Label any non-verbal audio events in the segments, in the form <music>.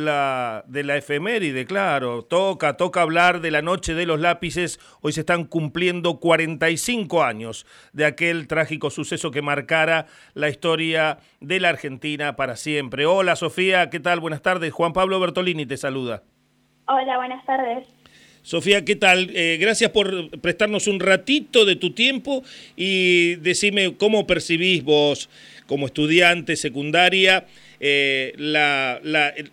La, de la efeméride, claro, toca, toca hablar de la noche de los lápices. Hoy se están cumpliendo 45 años de aquel trágico suceso que marcara la historia de la Argentina para siempre. Hola Sofía, ¿qué tal? Buenas tardes. Juan Pablo Bertolini te saluda. Hola, buenas tardes. Sofía, ¿qué tal? Eh, gracias por prestarnos un ratito de tu tiempo y decime cómo percibís vos como estudiante secundaria eh,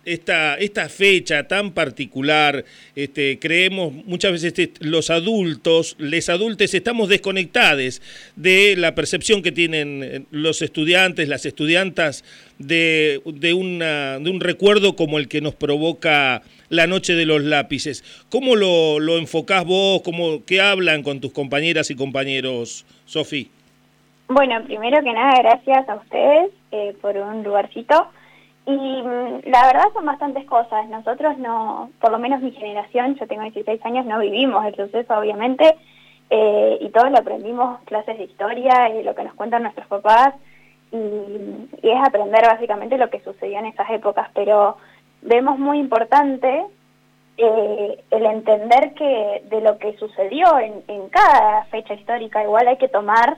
esta, fecha tan particular, este, creemos muchas veces este, los adultos, les adultos estamos desconectados de la percepción que tienen eh, los estudiantes, las estudiantas de un recuerdo como el que nos provoca la noche de los lápices. ¿Cómo lo, lo enfocás vos? ¿Cómo, ¿Qué hablan con tus compañeras y compañeros, Sofi? Bueno, primero que nada, gracias a ustedes eh, por un lugarcito. Y mm, la verdad son bastantes cosas. Nosotros no, por lo menos mi generación, yo tengo 16 años, no vivimos el suceso, obviamente, eh, y todos lo aprendimos, clases de historia y lo que nos cuentan nuestros papás, y, y, es aprender básicamente lo que sucedió en esas épocas, pero vemos muy importante eh, el entender que de lo que sucedió en, en cada fecha histórica, igual hay que tomar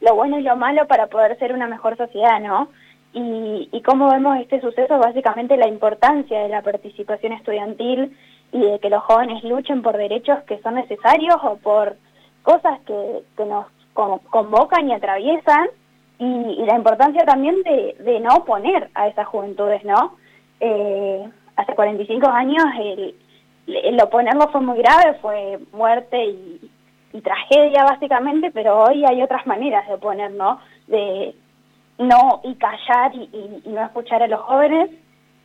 lo bueno y lo malo para poder ser una mejor sociedad, ¿no? Y, y cómo vemos este suceso, básicamente la importancia de la participación estudiantil y de que los jóvenes luchen por derechos que son necesarios o por cosas que, que nos convocan y atraviesan y, la importancia también de, de no oponer a esas juventudes, ¿no? Eh, hace 45 años el, el oponerlo fue muy grave, fue muerte y, tragedia básicamente, pero hoy hay otras maneras de oponer, ¿no? De no y callar y, y, y no escuchar a los jóvenes.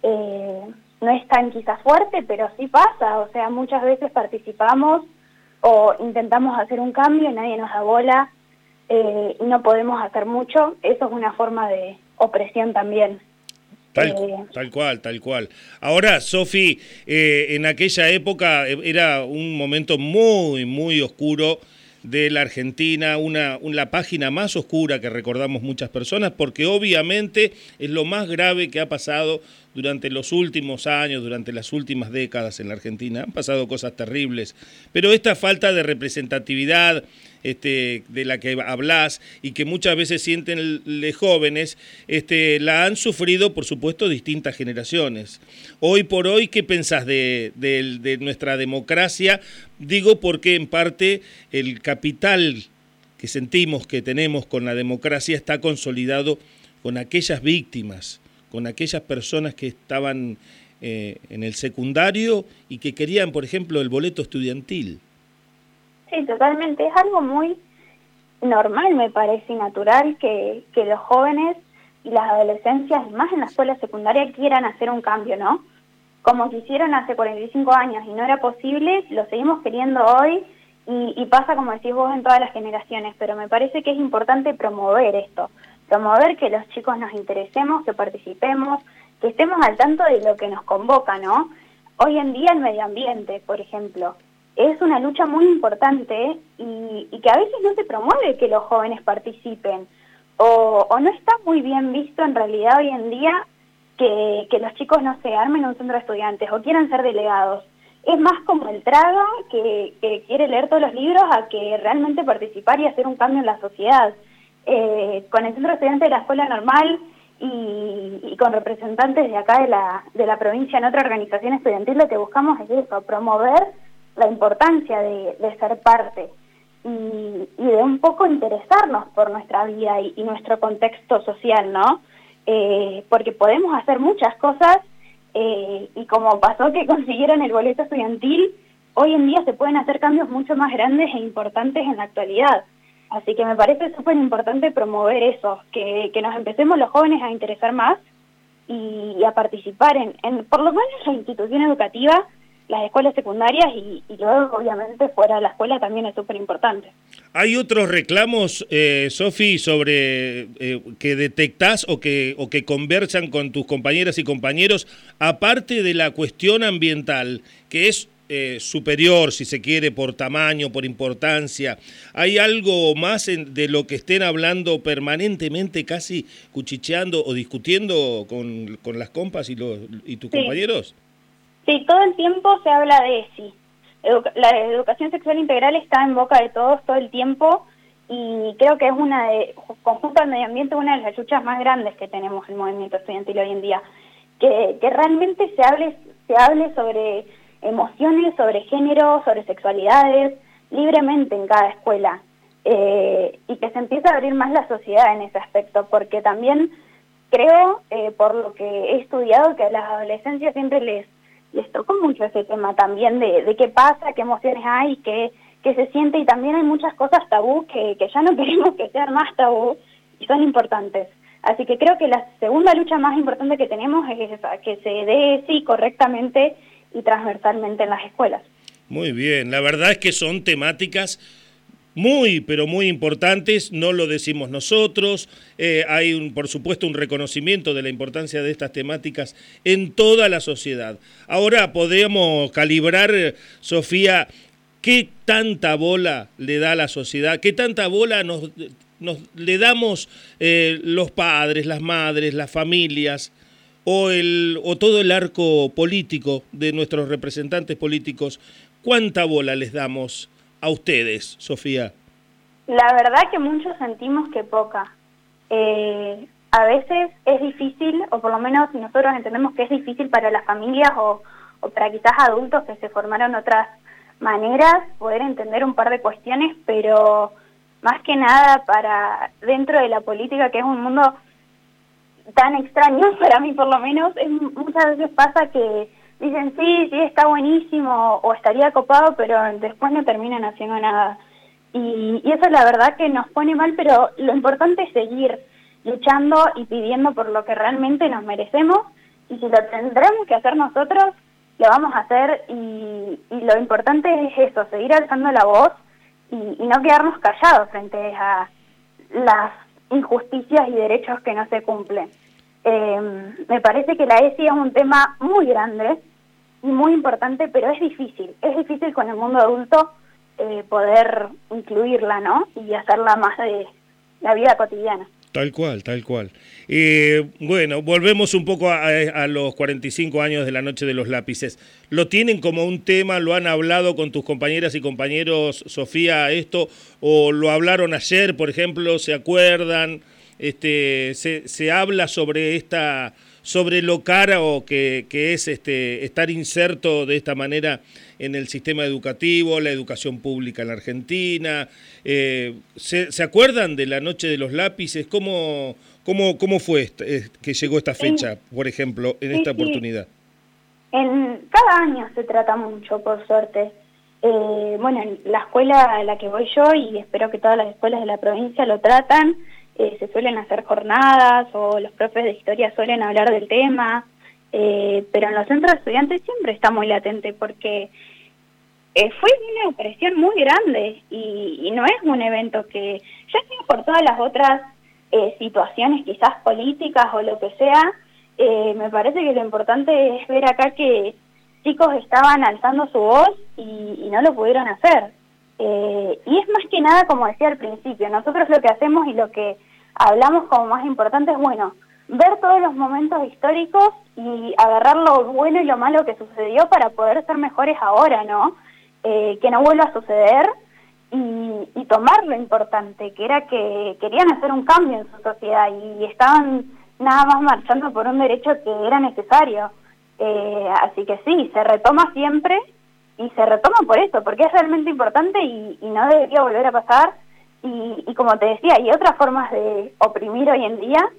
Eh, no es tan quizás fuerte, pero sí pasa, o sea, muchas veces participamos o intentamos hacer un cambio y nadie nos da bola eh, y no podemos hacer mucho, eso es una forma de opresión también. Tal, tal, cual, tal cual. Ahora, Sofi, eh, en aquella época eh, era un momento muy, muy oscuro de la Argentina, una, una, página más oscura que recordamos muchas personas, porque obviamente es lo más grave que ha pasado durante los últimos años, durante las últimas décadas en la Argentina. Han pasado cosas terribles, pero esta falta de representatividad este, de la que hablas y que muchas veces sienten los jóvenes, este, la han sufrido, por supuesto, distintas generaciones. Hoy por hoy, ¿qué pensás de, de, de nuestra democracia? Digo porque en parte el capital que sentimos que tenemos con la democracia está consolidado con aquellas víctimas, con aquellas personas que estaban eh, en el secundario y que querían, por ejemplo, el boleto estudiantil. Sí, totalmente. Es algo muy normal, me parece, y natural que, los jóvenes y las adolescencias, más en la escuela secundaria, quieran hacer un cambio, ¿no? Como quisieron hace 45 años y no era posible, lo seguimos queriendo hoy y pasa, como decís vos, en todas las generaciones, pero me parece que es importante promover esto, promover que los chicos nos interesemos, que participemos, que estemos al tanto de lo que nos convoca, ¿no? Hoy en día el medio ambiente, por ejemplo, es una lucha muy importante y, que a veces no se promueve que los jóvenes participen o, o, no está muy bien visto en realidad hoy en día que, los chicos no se armen un centro de estudiantes o quieran ser delegados. Es más como el traga que, que quiere leer todos los libros a que realmente participar y hacer un cambio en la sociedad. Eh, con el centro de estudiantes de la escuela normal y, con representantes de acá de la, de la provincia en otra organización estudiantil lo que buscamos es eso, promover la importancia de, ser parte y, de un poco interesarnos por nuestra vida y, y nuestro contexto social, ¿no? Eh, porque podemos hacer muchas cosas eh, y como pasó que <laughs> consiguieron el boleto estudiantil, hoy en día se pueden hacer cambios mucho más grandes e importantes en la actualidad. Así que me parece súper importante promover eso, que, que nos empecemos los jóvenes a interesar más y, a participar en, en, por lo menos, la institución educativa las escuelas secundarias y, y, luego obviamente fuera de la escuela también es súper importante. ¿Hay otros reclamos, eh, Sofi, sobre eh, que detectás o que, o que conversan con tus compañeras y compañeros, aparte de la cuestión ambiental, que es eh, superior, si se quiere, por tamaño, por importancia? ¿Hay algo más en, de lo que estén hablando permanentemente, casi cuchicheando o discutiendo con, con las compas y, los, y tus sí. compañeros? Sí, todo el tiempo se habla de ESI. la educación sexual integral está en boca de todos todo el tiempo y creo que es una de, conjunto al medio ambiente, una de las luchas más grandes que tenemos el movimiento estudiantil hoy en día. Que, que realmente se hable, se hable sobre emociones, sobre género, sobre sexualidades, libremente en cada escuela. Eh, y que se empiece a abrir más la sociedad en ese aspecto, porque también creo, eh, por lo que he estudiado, que a las adolescencias siempre les, les tocó mucho ese tema también de, qué pasa, qué emociones hay, qué, qué se siente, y también hay muchas cosas tabú que, que ya no <laughs> queremos que sean más tabú y son importantes. Así que creo que la segunda lucha más importante que tenemos es esa, que se dé sí correctamente y transversalmente en las escuelas. Muy bien, la verdad es que son temáticas muy, pero muy importantes, no lo decimos nosotros, eh, hay un, por supuesto un reconocimiento de la importancia de estas temáticas en toda la sociedad. Ahora podemos calibrar, Sofía, qué tanta bola le da a la sociedad, qué tanta bola nos, nos le damos eh, los padres, las madres, las familias, o, el, o todo el arco político de nuestros representantes políticos, ¿cuánta bola les damos a ustedes, Sofía? La verdad que muchos sentimos que poca. Eh, a veces es difícil, o por lo menos nosotros entendemos que es difícil para las familias o, o para quizás adultos que se formaron otras maneras poder entender un par de cuestiones, pero más que nada para dentro de la política, que es un mundo tan extraño <laughs> para mí por lo menos, es, muchas veces pasa que dicen sí, sí, está buenísimo o estaría copado, pero después no terminan haciendo nada. Y, y eso es la verdad que nos pone mal, pero lo importante es seguir luchando y pidiendo por lo que realmente nos merecemos y si lo tendremos que hacer nosotros, lo vamos a hacer y, y lo importante es eso, seguir alzando la voz y, y no quedarnos callados frente a las injusticias y derechos que no se cumplen. Eh, me parece que la ESI es un tema muy grande y muy importante, pero es difícil. Es difícil con el mundo adulto eh, poder incluirla, ¿no? Y hacerla más de la vida cotidiana. Tal cual, tal cual. Eh, bueno, volvemos un poco a, a, los 45 años de la Noche de los Lápices. ¿Lo tienen como un tema? ¿Lo han hablado con tus compañeras y compañeros, Sofía, esto? ¿O lo hablaron ayer, por ejemplo? ¿Se acuerdan? Este, se, se habla sobre esta sobre lo caro que, que es este, estar inserto de esta manera en el sistema educativo, la educación pública en la Argentina. Eh, ¿se, ¿se, acuerdan de la Noche de los Lápices? ¿Cómo, cómo, cómo fue eh, que llegó esta fecha, por ejemplo, en esta oportunidad? En, cada año se trata mucho, por suerte. Eh, bueno, en la escuela a la que voy yo, y espero que todas las escuelas de la provincia lo tratan, eh, se suelen hacer jornadas o los profes de historia suelen hablar del tema, eh, pero en los centros de estudiantes siempre está muy latente porque eh, fue una opresión muy grande y, no es un evento que, ya sea por todas las otras eh, situaciones quizás políticas o lo que sea, me parece que lo importante es ver acá que chicos estaban alzando su voz y no lo pudieron hacer. Eh, y es más que nada, como decía al principio, nosotros lo que hacemos y lo que hablamos como más importante es, bueno, ver todos los momentos históricos y agarrar lo bueno y lo malo que sucedió para poder ser mejores ahora, ¿no? Eh, que no vuelva a suceder y, y, tomar lo importante, que era que querían hacer un cambio en su sociedad y estaban nada más marchando por un derecho que era necesario. Eh, así que sí, se retoma siempre y se retoma por eso, porque es realmente importante y, no debería volver a pasar. Y, y, como te decía, hay otras formas de oprimir hoy en día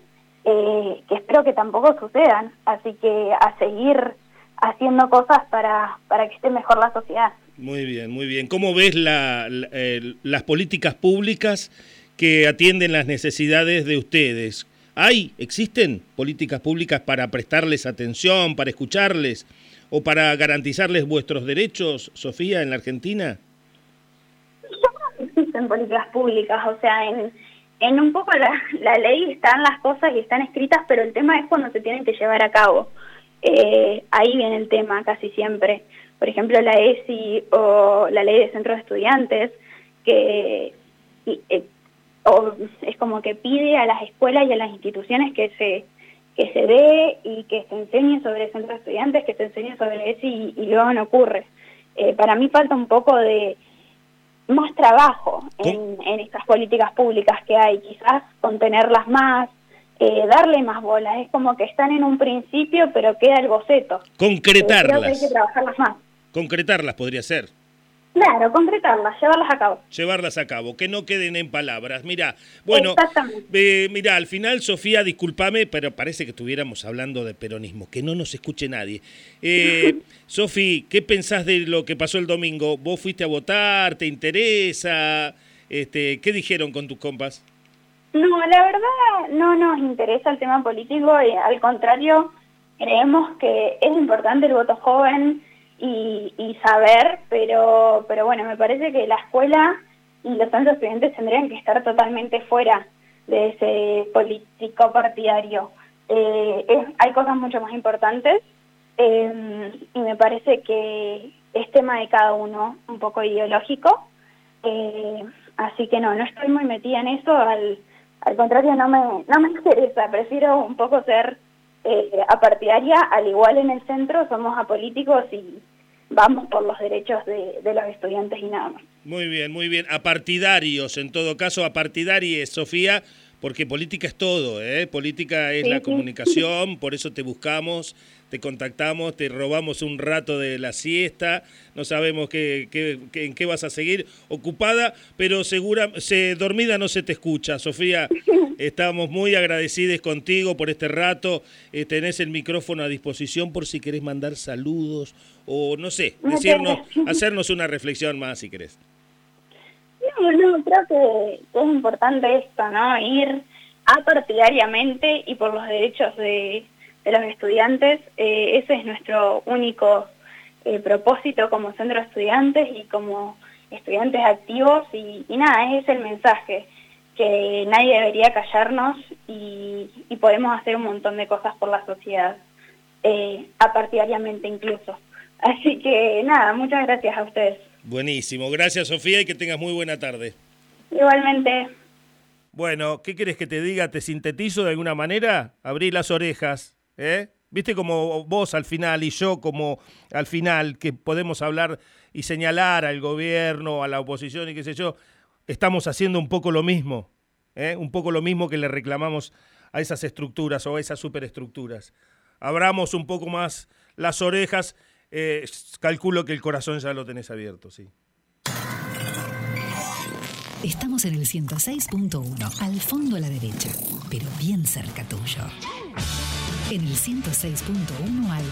eh, que espero que tampoco sucedan. Así que a seguir haciendo cosas para, para que esté mejor la sociedad. Muy bien, muy bien. ¿Cómo ves la, eh, las políticas públicas que atienden las necesidades de ustedes? ¿Hay, existen políticas públicas para prestarles atención, para escucharles? O para garantizarles vuestros derechos, Sofía, en la Argentina? Existen políticas públicas, o sea, en, en un poco la, la ley están las cosas y están escritas, pero el tema es cuando se tienen que llevar a cabo. Eh, ahí viene el tema casi siempre. Por ejemplo, la ESI o la ley de centros de estudiantes, que y, eh, o es como que pide a las escuelas y a las instituciones que se que se dé y que se enseñe sobre centros de estudiantes, que se enseñe sobre eso y, luego no ocurre. Eh, para mí falta un poco de más trabajo en, en, estas políticas públicas que hay, quizás contenerlas más, eh, darle más bolas. Es como que están en un principio, pero queda el boceto. Concretarlas. Eh, hay que trabajarlas más. Concretarlas podría ser. Claro, concretarlas, llevarlas a cabo. Llevarlas a cabo, que no queden en palabras. Mira, bueno, eh, mira, al final, Sofía, discúlpame, pero parece que estuviéramos hablando de peronismo, que no nos escuche nadie. Eh, <laughs> Sofi, ¿qué pensás de lo que pasó el domingo? ¿Vos fuiste a votar? ¿Te interesa? Este, ¿Qué dijeron con tus compas? No, la verdad no nos interesa el tema político, y al contrario, creemos que es importante el voto joven y, saber, pero, pero bueno, me parece que la escuela y los centros estudiantes tendrían que estar totalmente fuera de ese político partidario. Eh, hay cosas mucho más importantes eh, y me parece que es tema de cada uno, un poco ideológico. Eh, así que no, no estoy muy metida en eso, al, al contrario no me, no me <laughs> interesa, prefiero un poco ser eh, apartidaria, al igual en el centro somos apolíticos y vamos por los derechos de, los estudiantes y nada más. Muy bien, muy bien. Apartidarios, en todo caso, apartidarios, Sofía, porque política es todo, ¿eh? Política es la comunicación, por eso te buscamos, te contactamos, te robamos un rato de la siesta, no sabemos qué, qué, en qué vas a seguir ocupada, pero segura, se, dormida no se te escucha, Sofía. <laughs> Estamos muy agradecidos contigo por este rato. Eh, tenés el micrófono a disposición por si querés mandar saludos o no sé, decirnos, hacernos una reflexión más si querés. No, creo que, es importante esto, ¿no? Ir apartidariamente y por los derechos de, los estudiantes. Eh, ese es nuestro único eh, propósito como centro de estudiantes y como estudiantes activos y, nada, ese es el mensaje, que nadie debería callarnos y, podemos hacer un montón de cosas por la sociedad, eh, apartidariamente incluso. Así que nada, muchas gracias a ustedes. Buenísimo, gracias Sofía y que tengas muy buena tarde. Igualmente. Bueno, ¿qué quieres que te diga? ¿Te sintetizo de alguna manera? Abrí las orejas, ¿eh? ¿Viste como vos al final y yo como al final que podemos hablar y señalar al gobierno, a la oposición y qué sé yo? Estamos haciendo un poco lo mismo, ¿eh? un poco lo mismo que le reclamamos a esas estructuras o a esas superestructuras. Abramos un poco más las orejas eh, calculo que el corazón ya lo tenés abierto, sí. Estamos en el 106.1, al fondo a la derecha, pero bien cerca tuyo. En el 106.1 al